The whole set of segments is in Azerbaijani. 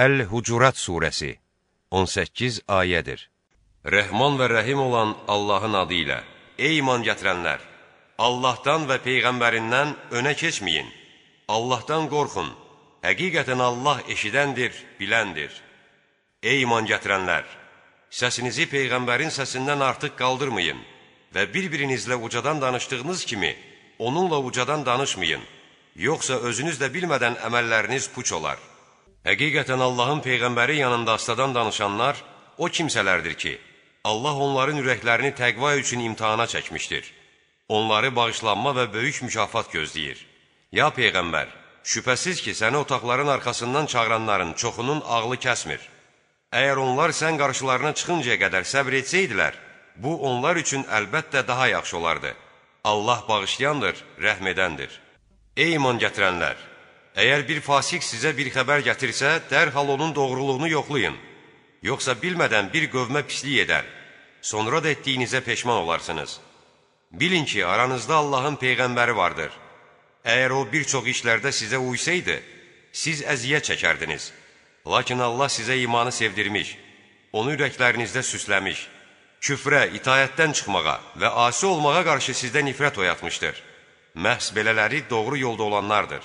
Əl-Hucurat surəsi 18 ayədir. Rəhman və rəhim olan Allahın adı ilə Ey iman gətirənlər! Allahdan və Peyğəmbərindən önə keçməyin. Allahdan qorxun. Həqiqətən Allah eşidəndir, biləndir. Ey iman gətirənlər! Səsinizi Peyğəmbərin səsindən artıq qaldırmayın və bir-birinizlə ucadan danışdığınız kimi onunla ucadan danışmayın. Yoxsa özünüz də bilmədən əməlləriniz puç olar. Həqiqətən Allahın Peyğəmbəri yanında astadan danışanlar o kimsələrdir ki, Allah onların ürəklərini təqva üçün imtihana çəkmişdir. Onları bağışlanma və böyük mükafat gözləyir. Ya Peyğəmbər, şübhəsiz ki, səni otaqların arxasından çağıranların çoxunun ağlı kəsmir. Əgər onlar sən qarşılarına çıxıncaya qədər səbr etsəydilər, bu onlar üçün əlbəttə daha yaxşı olardı. Allah bağışlayandır, rəhm edəndir. Ey iman gətirənlər! Əgər bir fasik sizə bir xəbər gətirsə, dərhal onun doğruluğunu yoxlayın. Yoxsa bilmədən bir qövmə pislik edər, sonra da etdiyinizə peşman olarsınız. Bilin ki, aranızda Allahın Peyğəmbəri vardır. Əgər o bir çox işlərdə sizə uysaydı, siz əziyyət çəkərdiniz. Lakin Allah sizə imanı sevdirmiş, onu ürəklərinizdə süsləmiş küfrə, itayətdən çıxmağa və asi olmağa qarşı sizdə nifrət oyatmışdır. Məhz belələri doğru yolda olanlardır.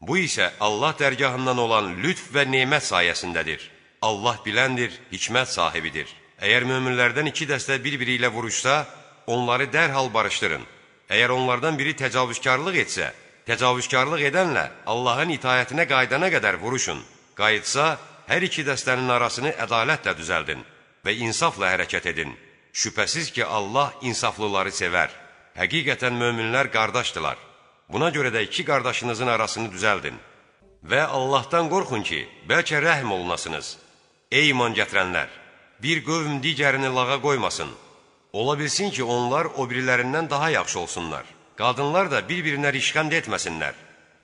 Bu isə Allah dərgahından olan lütf və nemət sayəsindədir. Allah biləndir, hikmət sahibidir. Əgər möminlərdən iki dəstə bir-biri ilə vuruşsa, onları dərhal barışdırın. Əgər onlardan biri təcavüzkarlıq etsə, təcavüzkarlıq edənlə Allahın itayətinə qaydana qədər vuruşun. Qayıtsa, hər iki dəstənin arasını ədalətlə düzəldin və insafla hərəkət edin. Şübhəsiz ki, Allah insaflıları sevər. Həqiqətən möminlər qardaşdılar. Buna görə də iki qardaşınızın arasını düzəldin. Və Allahdan qorxun ki, bəlkə rəhm olunasınız. Ey iman gətirənlər! Bir qövm digərini lağa qoymasın. Ola bilsin ki, onlar o birilərindən daha yaxşı olsunlar. Qadınlar da bir-birinə rişqənd etməsinlər.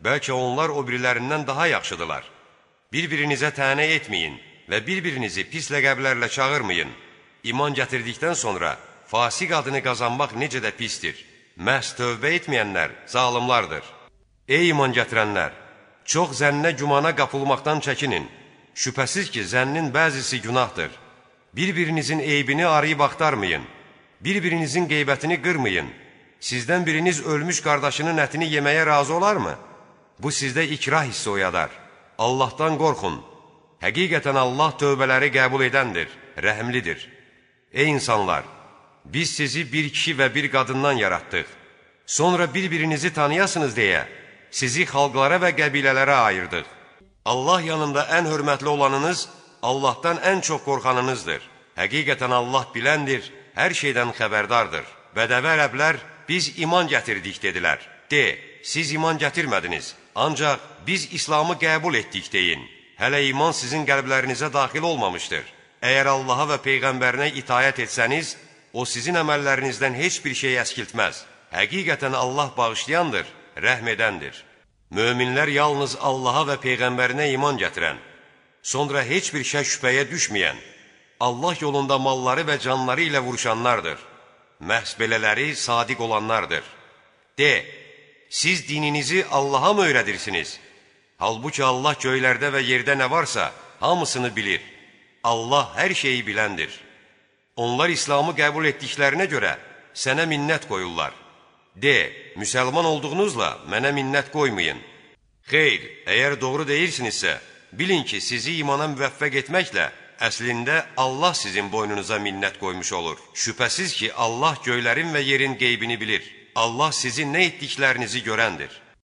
Bəlkə onlar o birilərindən daha yaxşıdırlar. Bir-birinizə tənə etməyin və bir-birinizi pis ləqəblərlə çağırmayın. İman gətirdikdən sonra fasiq adını qazanmaq necə də pistir. Məhz tövbə etməyənlər zalimlardır. Ey iman gətirənlər! Çox zənnə gümana qapılmaqdan çəkinin. Şübhəsiz ki, zənnin bəzisi günahdır. Bir-birinizin eybini arayıb axtarmayın. Bir-birinizin qeybətini qırmayın. Sizdən biriniz ölmüş qardaşının ətini yeməyə razı olarmı? Bu sizdə ikrah hissi oyadar. Allahdan qorxun. Həqiqətən Allah tövbələri qəbul edəndir, rəhimlidir. Ey insanlar! Biz sizi bir kişi və bir qadından yaratdıq. Sonra bir-birinizi tanıyasınız deyə sizi xalqlara və qəbilələrə ayırdıq. Allah yanında ən hörmətli olanınız Allahdan ən çox qorxanınızdır. Həqiqətən Allah biləndir, hər şeydən xəbərdardır. Bədəvə ərəblər biz iman gətirdik dedilər. De, siz iman gətirmədiniz, ancaq biz İslamı qəbul etdik deyin. Hələ iman sizin qəlblərinizə daxil olmamışdır. Əgər Allaha və Peyğəmbərinə itayət etsəniz, o sizin əməllərinizdən heç bir şey əskiltməz. Həqiqətən Allah bağışlayandır, rəhm edəndir. Möminlər yalnız Allaha və Peyğəmbərinə iman gətirən, sonra heç bir şək şübhəyə düşməyən, Allah yolunda malları və canları ilə vuruşanlardır. Məhz belələri sadiq olanlardır. De, siz dininizi Allaha mı öyrədirsiniz? Halbuki Allah göylərdə və yerdə nə varsa, hamısını bilir. Allah hər şeyi biləndir. Onlar İslamı qəbul etdiklərinə görə sənə minnət qoyurlar. De, müsəlman olduğunuzla mənə minnət qoymayın. Xeyr, əgər doğru deyirsinizsə, bilin ki, sizi imana müvəffəq etməklə əslində Allah sizin boynunuza minnət qoymuş olur. Şübhəsiz ki, Allah göylərin və yerin qeybini bilir. Allah sizin nə etdiklərinizi görəndir.